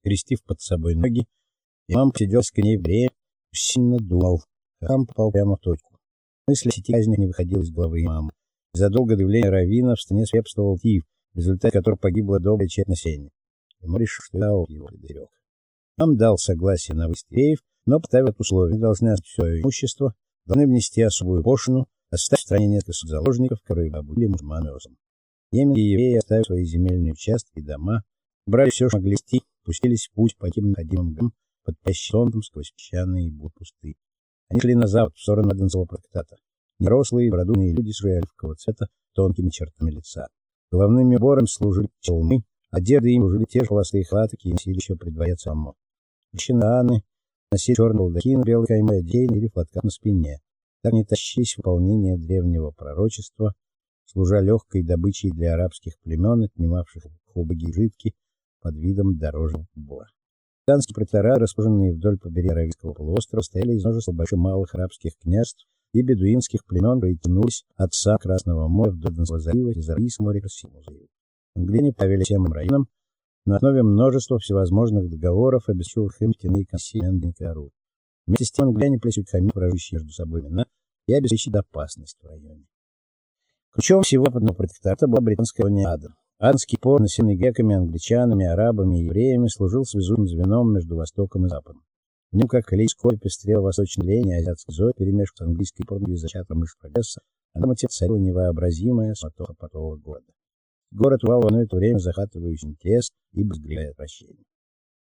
скрестив под собой ноги. Имам сидел с коней время, сильно думал. Хам попал прямо в точку. Мысль о сети казни не выходила из головы имама. Задолго до явления Равина в стране свирепствовал тиф, в результате которого погибло добрая четверть населения. Ему решил, что Дао его предостерег. Имам дал согласие на выстрелев, но поставил условие, должны оставить все имущество, должны внести особую пошлину, оставить в стране несколько заложников, которые обудили мусульманозом. Йеменские евреи оставили свои земельные участки и дома, брали все, что могли вести, пустились в путь по таким ходимым гам, под солнцем сквозь песчаные и пусты. Они шли на запад, в сторону Аденского проктата. Нерослые, бродуные люди с оливкового цвета, тонкими чертами лица. Главными убором служили челмы, одежды им служили те же холостые халаты, какие носили еще при дворе Аммо. Мужчины Анны носили черный балдахин, белый каймой одеян или флотка на спине. Так не тащились выполнение древнего пророчества, служа легкой добычей для арабских племен, отнимавших убогие житки под видом дорожного бора. Британские протектора, расположенные вдоль побережья Аравийского полуострова, стояли из множества больших малых арабских княжеств и бедуинских племен, которые тянулись от Са Красного моря вдоль Донского залива из Аравийского моря к Красивому заливу. Англияне правили всем районам на основе множества всевозможных договоров, обеспечивавших им и консилиенты Кару. Вместе с тем англияне плесют хами, проживающие между собой имена, и обеспечить безопасность в районе. Ключом всего западного протектората была британская колония. Аденский порт, населенный греками, англичанами, арабами и евреями, служил связующим звеном между Востоком и Западом. В нем, как колейское пестрело восточное лень, азиатский зой, перемешку с английской порной зачатом мышь прогресса, а там царила невообразимая суматоха портового города. Город вал в одно это время захватывающий интерес и безгрешное отвращение.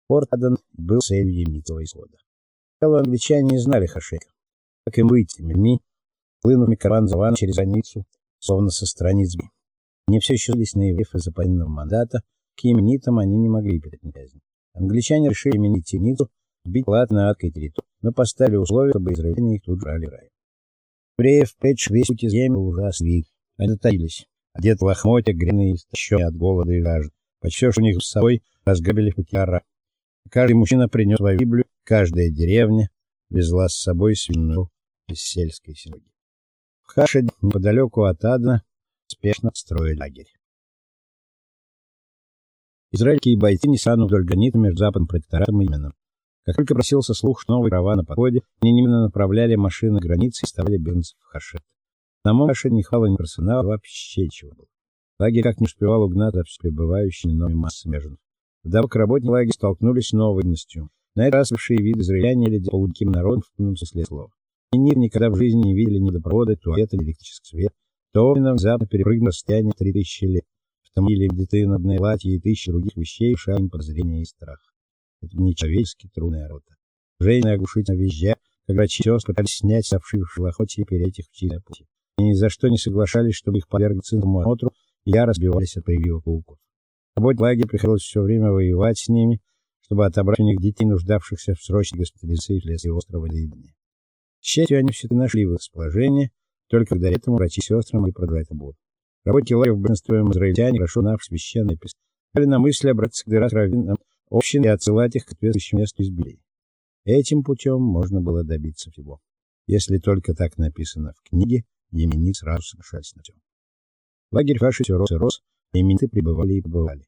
Порт Аден был целью Емитова исхода. Сначала англичане не знали Хашека. Как им выйти, людьми, плынув караван за через границу, словно со страниц Они все еще злились на евреев из-за военного мандата, к именитам они не могли казнь. Англичане решили именить Тиницу, бить лад на адкой территории, но поставили условия, чтобы израильтяне их тут брали рай. Евреев Пэтч весь путь из Йемена ужас вид. Они затаились. Одет в лохмотья, гряные, истощенные от голода и жажды. Почти что у них с собой разграбили футиара. Каждый мужчина принес свою Библию, каждая деревня везла с собой свиную из сельской синагоги. В Хаше, неподалеку от Адна, спешно строили лагерь. Израильские бойцы несли вдоль границы между западным протекторатом и Йеменом. Как только просился слух, что новые права на подходе, они немедленно направляли машины границы и ставили беженцев в Хашет. На моем Хашет не хвало ни персонала, вообще чего было. Лагерь как не успевал угнаться с прибывающими новыми массами беженцев. Вдобавок работники лагеря столкнулись с новой трудностью. На этот раз бывшие виды израильтяне или полудиким народом в полном смысле слова. Они никогда в жизни не видели ни водопровода, туалета, ни электрического света. Товина внезапно перепрыгнул расстояние 3000 лет. В том или где-то надные платье и тысячи других вещей, шаем подозрения и страх. Это не человеческий трудная работа. Женщины оглушительно визжа, когда сестры пытались снять с обшивших лохоти и переть их в чистое пути. Они ни за что не соглашались, чтобы их подвергнуть цинному осмотру, и я разбивались от прививок пауков. Работе лагеря приходилось все время воевать с ними, чтобы отобрать у них детей, нуждавшихся в срочной госпитализации вследствие острого недоедания. К счастью, они все-таки нашли в расположение, только благодаря этому врачи и сестрам и продавать работу. Работе лагеря в большинстве израильтяне, хорошо нав священный писали на мысли обратиться к Дерат Равинам, общин и отсылать их к соответствующему месту избиения. Этим путем можно было добиться всего. Если только так написано в книге, Емени сразу соглашались на всем. Лагерь Фаши все рос и рос, и имениты прибывали и прибывали.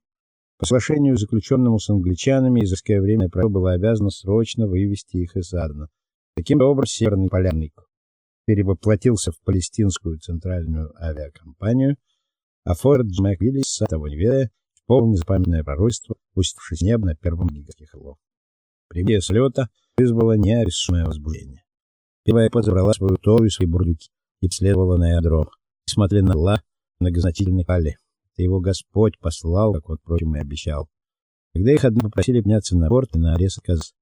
По соглашению, заключенному с англичанами, израильское время правило было обязано срочно вывести их из Адна. Таким образом, Северный полярный перевоплотился в палестинскую центральную авиакомпанию, а Форд Джмэквиллис, того не ведая, исполнил незапамятное пророчество, пустившись небо на первом гигантских орлов. Прибытие слета вызвало неописуемое возбуждение. Первая подобрала свою тору и бурдюки и следовала на аэродром. Несмотря на Аллах, многозначительный Кали. Это его Господь послал, как он, впрочем, и обещал. Когда их одни попросили подняться на борт, и на арест отказ.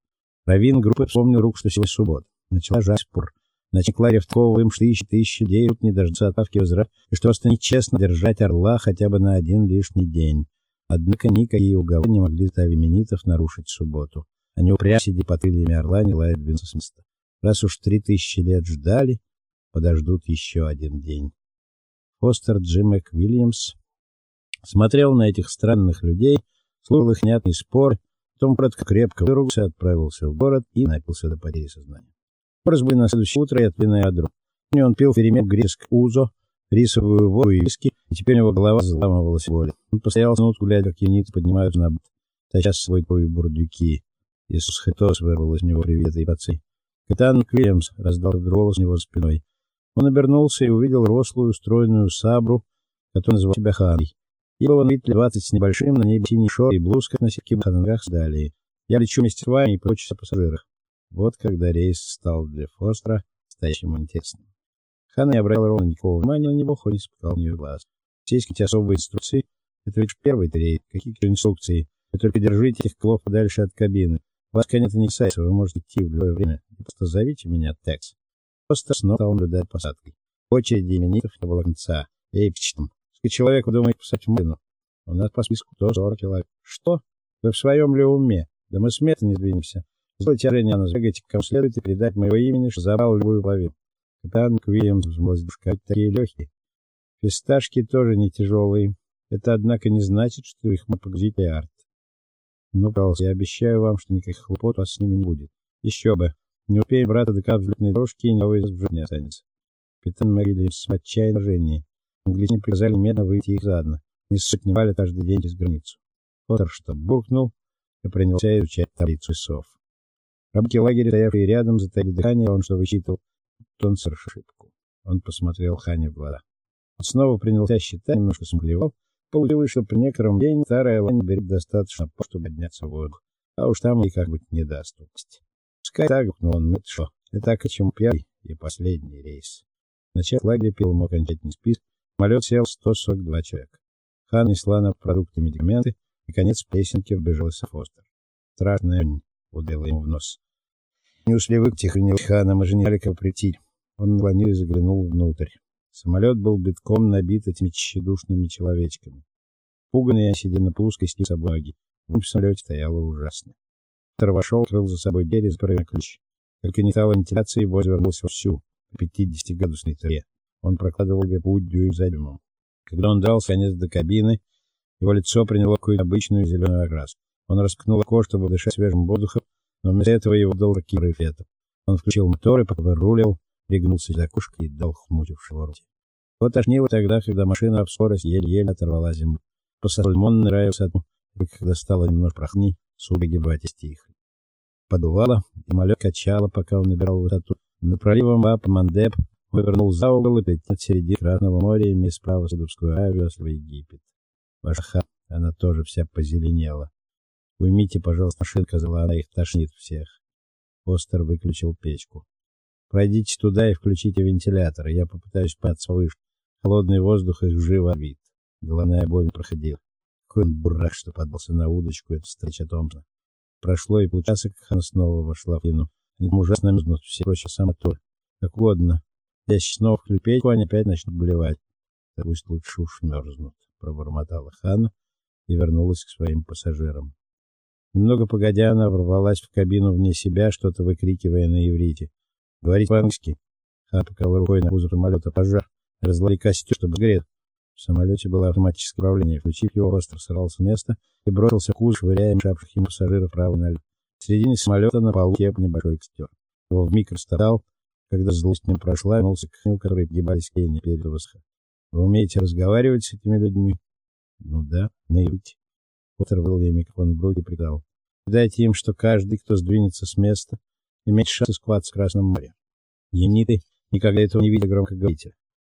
Равин группы вспомнил рук, что сегодня суббота. Начала жаспур. Значит, Кларев им что тысячи девять не дождаться отправки в Израиль, и что просто нечестно держать орла хотя бы на один лишний день. Однако никакие уговоры не могли Тавименитов нарушить субботу. Они упрямо сидя под крыльями орла не лают двинуться с места. Раз уж три тысячи лет ждали, подождут еще один день. Фостер Джим Уильямс смотрел на этих странных людей, слушал их нятный спор, потом коротко крепко выругался, отправился в город и напился до потери сознания. Разбыл на следующее утро и отвели на ядро. Он пил перемет грецк узо, рисовую воду и виски, и теперь у него голова заламывалась воли. Он постоял минутку, глядя, как юниты поднимаются на борт. таща с собой твои бурдюки. Иисус Христос вырвал из него привет и пацей. Капитан Квимс раздал голос у него спиной. Он обернулся и увидел рослую, стройную сабру, которую называл себя Ханой. Ибо он вид двадцать с небольшим, на ней синий шор и блузка на сетке на ногах далее. Я лечу вместе с вами и прочь о пассажирах. Вот когда рейс стал для Фостера настоящим интересным. Хан не обратил ровно никакого внимания на него, хоть и спускал в нее глаз. Здесь какие особые инструкции. Это ведь первый рейд. Какие инструкции? Вы только держите этих клов подальше от кабины. Вас, конечно, не касается, вы можете идти в любое время. Просто зовите меня Текс. Просто снова стал наблюдать посадкой. Очереди именитов не было конца. Эй, пчтом. Если человек думает писать в машину, у нас по списку то 40 человек. Что? Вы в своем ли уме? Да мы с места не сдвинемся. Сделайте Реньяна, сбегайте кому следует и передать моего имени, что забрал любую половину. Капитан Квильямс взмолился, такие легкие. Фисташки тоже не тяжелые. Это, однако, не значит, что их мы погрузить арт. Ну, пожалуйста, я обещаю вам, что никаких хлопот у вас с ними не будет. Еще бы. Не успеем брата до взлетной дорожки, и никого из не останется. Капитан Мэрилис в отчаянном жжении. Англичане приказали медленно выйти их заодно. Не сотни вали каждый день через границу. Поттер что буркнул и принялся изучать таблицу сов. Рабки лагеря, стоявшие рядом, затаили дыхание, он что высчитывал. Он совершил ошибку. Он посмотрел Хане в глаза. Он снова принялся считать, немножко смолевал, Получилось, что при некотором времени старая лань берет достаточно, чтобы подняться в воздух. А уж там ей как быть не даст упасть. Пускай так, но он это что? Это так, о чем первый и последний рейс. Начав лагеря пил ему окончательный список. Самолет сел 142 человека. Хан несла на продукты медикаменты, и конец песенки вбежался Фостер. Страшная ударила ему в нос. Не ушли вы, тихонил Хана, мы же не далеко прийти. Он наклонил и заглянул внутрь. Самолет был битком набит этими тщедушными человечками. Пуганные сидели на плоскости собаки. В самолете стояло ужасно. Доктор вошел, открыл за собой дверь и закрыл ключ. Только не стало вентиляции, его вернулся вовсю, по 50-градусной траве. Он прокладывал себе путь дюйм за дюймом. Когда он дрался конец до кабины, его лицо приняло какую-то обычную зеленую окраску. Он распахнул окно, чтобы дышать свежим воздухом, но вместо этого его дал ракиры ветер. Он включил мотор и пока вырулил, пригнулся за окошко и дал хмутившего роте. Вот тошнило тогда, когда машина в скорость еле-еле оторвала землю. После Сальмон нравился одну, когда стало немного прохни, субы гибать и стихли. Подувало, и малек качало, пока он набирал высоту. На проливом Баб Мандеп вывернул за угол и летел от середины Красного моря, имея справа Саудовскую Аравию, в Египет. Ваша ха, она тоже вся позеленела. Уймите, пожалуйста, машину, сказала она, их тошнит всех. Остер выключил печку. Пройдите туда и включите вентилятор. Я попытаюсь подняться выше. Холодный воздух их живо вид. Головная боль проходила. Какой он дурак, что подался на удочку, эту встреча Томпсона. Прошло и полчаса, как она снова вошла в кину. Они там ужасно мерзнут, все прочие сама. Как угодно. Если снова включить, они опять начнут болевать. Да пусть лучше уж мерзнут, пробормотала Ханна и вернулась к своим пассажирам. Немного погодя, она ворвалась в кабину вне себя, что-то выкрикивая на иврите. Говорить по-английски. Хан показал рукой на кузов самолета пожар. Разлили костер, чтобы сгореть. В самолете было автоматическое управление. Включив его, остро сорвался с места и бросился к кузов, швыряя мешавших ему пассажиров право налево. В середине самолета на полу теп небольшой костер. Его вмиг расстарал, когда злость не прошла, вернулся к нему, которые погибались Кенни перед высохом. Вы умеете разговаривать с этими людьми? Ну да, наявить. Выл ей микрофон в руки и приказал. Дайте им, что каждый, кто сдвинется с места, имеет шанс искупаться в Красном море. Ениты никогда этого не видели громкоговорителя.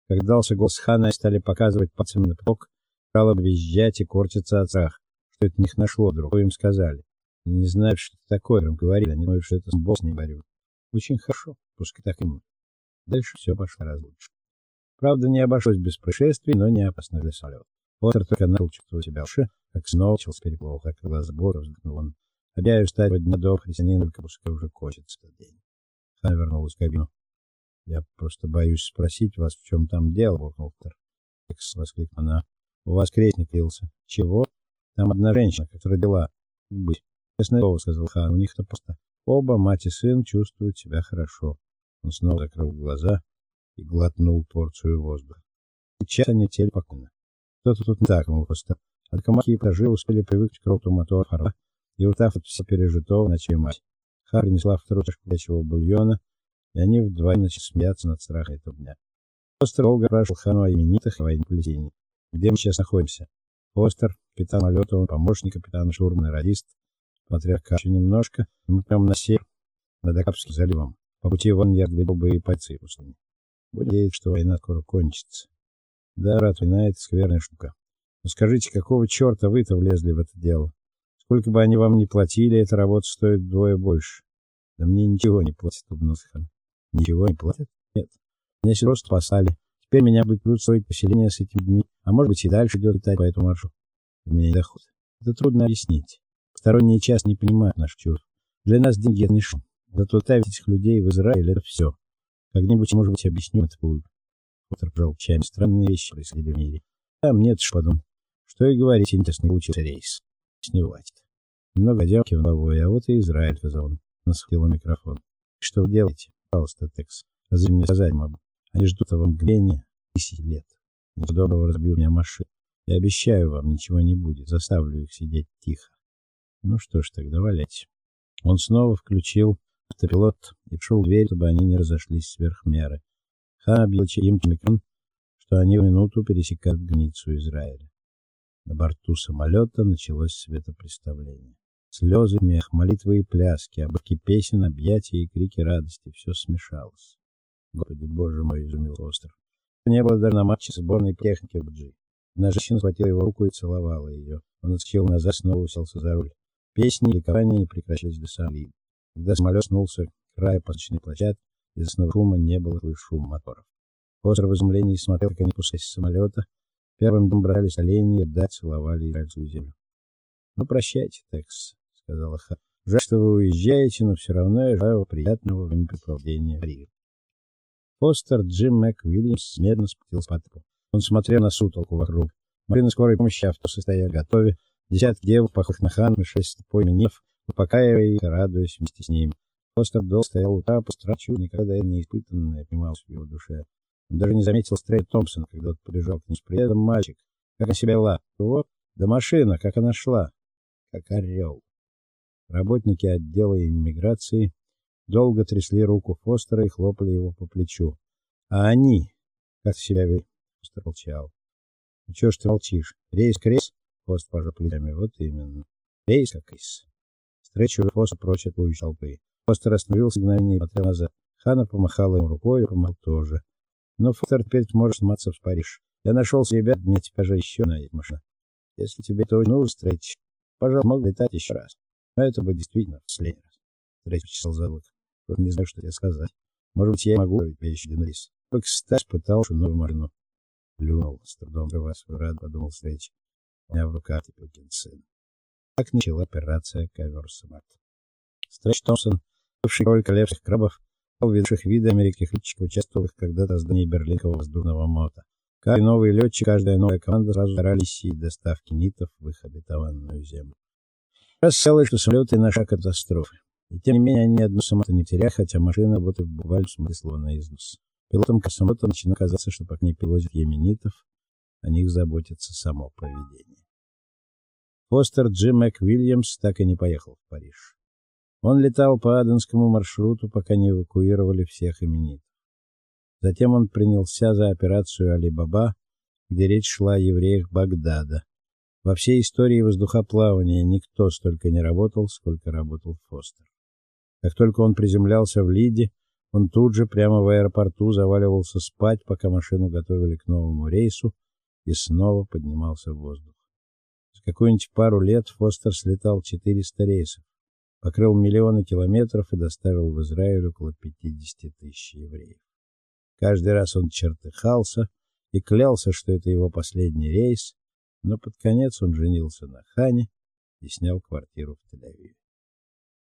Когда дался голос Хана, стали показывать пальцами на поток, стало визжать и корчиться от страха. Что это них нашло, другое им сказали. Они не знают, что это такое, им говорили, они думают, что это босс не борют. Очень хорошо, пускай так и будет. Дальше все пошло раз. Правда, не обошлось без происшествий, но не опасно для самолета. Поттер только начал чувствовать себя лучше, как снова начался переплох, как глаза Бора взглянул он. Обещаю стать дня до христианина, только пускай уже кончится день. Она вернулась в кабину. Я просто боюсь спросить вас, в чем там дело, Бухгалтер. Экс воскликнула она. У вас крестник лился. Чего? Там одна женщина, которая родила. Быть. Честное слово, сказал Хан, у них-то просто оба, мать и сын, чувствуют себя хорошо. Он снова закрыл глаза и глотнул порцию воздуха. Сейчас они теле спокойно. Что-то тут не так, просто. От комахи и прожи успели привыкнуть к роту мотора Харла и устав от всего пережитого, начали мать. Ха принесла вторую чашку горячего бульона, и они вдвоем начали смеяться над страхом этого дня. Постер долго спрашивал Хану о именитых и военных плетениях. Где мы сейчас находимся? Постер, капитан он помощник капитана, штурманный радист. Смотря кашу немножко, мы прямо на север, над Акапским заливом. По пути вон я глядел бы и бойцы пустыни. Будем надеяться, что война скоро кончится. Да, брат, война — это скверная штука. Но скажите, какого черта вы-то влезли в это дело? Сколько бы они вам ни платили, эта работа стоит вдвое больше. Да мне ничего не платят, улыбнулся. Ничего не платят? Нет. Меня сюда просто послали. Теперь меня будет плюс стоить поселение с этими людьми, а может быть и дальше идет летать по этому маршруту. Для меня не доход. Это трудно объяснить. Посторонние часто не понимают наших чувств. Для нас деньги это шум. Зато ставить этих людей в Израиль это все. Как-нибудь, может быть, объясню это получше. Поттер плечами. Странные вещи происходили в мире. Там нет ж подум. Что и говорить, интересный получился рейс. С не хватит. Много дел головой, а вот и Израиль, он. Насхватил микрофон. Что вы делаете? Пожалуйста, Текс. Разве мне сказать могу? Они ждут этого мгновения тысячи лет. Ничего доброго разбил меня машину. Я обещаю вам, ничего не будет. Заставлю их сидеть тихо. Ну что ж, тогда валяйте. Он снова включил автопилот и пошел в дверь, чтобы они не разошлись сверх меры. Хан объявил им микрон, что они в минуту пересекают границу Израиля. На борту самолета началось светопреставление. Слезы, мех, молитвы и пляски, обрывки песен, объятия и крики радости — все смешалось. Господи, боже мой, изумил остров. Не было даже на матче сборной техники в Бджи. Одна женщина схватила его руку и целовала ее. Он отскочил назад, снова уселся за руль. Песни и ликования не прекращались до самого Когда самолет снулся к краю посадочной площадки, из шума не было слышно моторов. Остров в изумлении смотрел, как они пускались с самолета. Первым дом брались олени да, целовали израильскую землю. «Ну, прощайте, Текс», — сказала Ха. «Жаль, что вы уезжаете, но все равно я желаю приятного времяпрепровождения в Рио». Постер Джим Мак Уильямс медленно спустился по. Он смотрел на сутолку вокруг. Машины скорой помощи авто состояли готове. Десятки девок, похожих на хан, шесть пойменев, успокаивая их, радуясь вместе с ними. Постер дол стоял у трапа, страчу, никогда не испытанное, поднималось в его душе. Он даже не заметил Стрей Томпсона, когда тот побежал к ним с приедом мальчик. Как он себя вела? Вот, да машина, как она шла. Как орел. Работники отдела иммиграции долго трясли руку Фостера и хлопали его по плечу. А они, как себя вели? Фостер молчал. Ну чего ж ты молчишь? Рейс крейс? Фост пожал плечами. Вот именно. Рейс как рейс. Встречу Фост прочь от толпы. Фостер остановился мгновение и смотрел назад. Хана помахала ему рукой и помахал тоже. Но Фостер теперь можешь сматься в Париж. Я нашел ребят, мне теперь же еще на машина. Если тебе это нужно, встреч, пожалуйста, мог летать еще раз. Но это бы действительно последний раз. Третий чесал затылок. Не знаю, что тебе сказать. Может быть, я могу тебе еще один рейс. Только Стас пытался новую машину. Плюнул, с трудом рвая свой рад, подумал Стрэч. У меня в руках Типокин сын. Так начала операция «Ковер-самат». Стрэч Томпсон, бывший король королевских крабов, видавших виды американских летчиков, участвовавших когда-то в создании Берлинского воздушного мота. Каждый новый летчик, каждая новая команда сразу старались и доставки нитов в их обетованную землю. Раз сказалось, что самолеты на шаг катастрофы. И тем не менее, они одну самолета не теряли, хотя машина работает в смысле слова на износ. Пилотам самолета начинает казаться, что пока не перевозят йеменитов, о них заботится само проведение. Постер Джим МакВильямс так и не поехал в Париж. Он летал по Аденскому маршруту, пока не эвакуировали всех именитов. Затем он принялся за операцию Али-Баба, где речь шла о евреях Багдада. Во всей истории воздухоплавания никто столько не работал, сколько работал Фостер. Как только он приземлялся в Лиде, он тут же прямо в аэропорту заваливался спать, пока машину готовили к новому рейсу, и снова поднимался в воздух. За какую-нибудь пару лет Фостер слетал 400 рейсов, покрыл миллионы километров и доставил в Израиль около 50 тысяч евреев. Каждый раз он чертыхался и клялся, что это его последний рейс, но под конец он женился на Хане и снял квартиру в Тель-Авиве.